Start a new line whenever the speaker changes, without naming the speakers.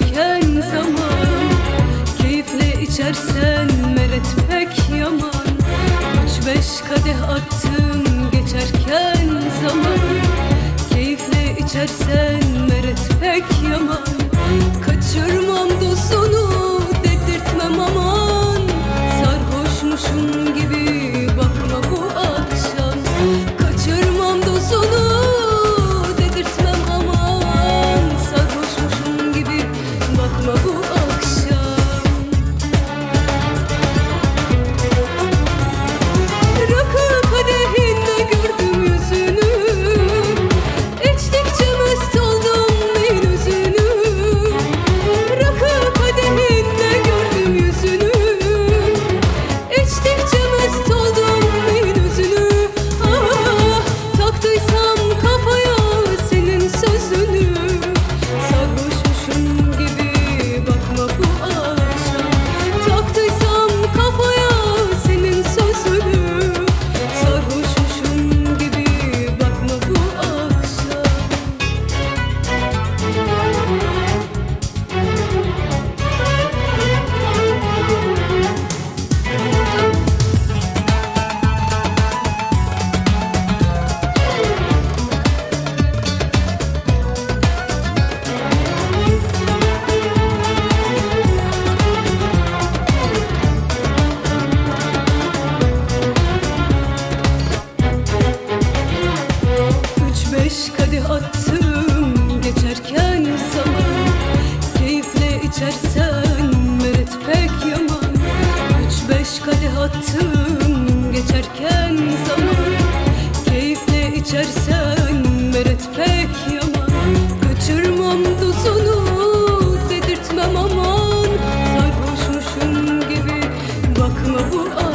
erken zaman Keyifle içersen meret pek yaman. Üç beş kadeh attım geçerken zaman Keyifle içersen meret pek yaman. hattım geçerken zaman Keyifle içersen meret pek yaman. Kaçırmam dozunu dedirtmem aman. Sarhoşmuşum gibi bakma bu an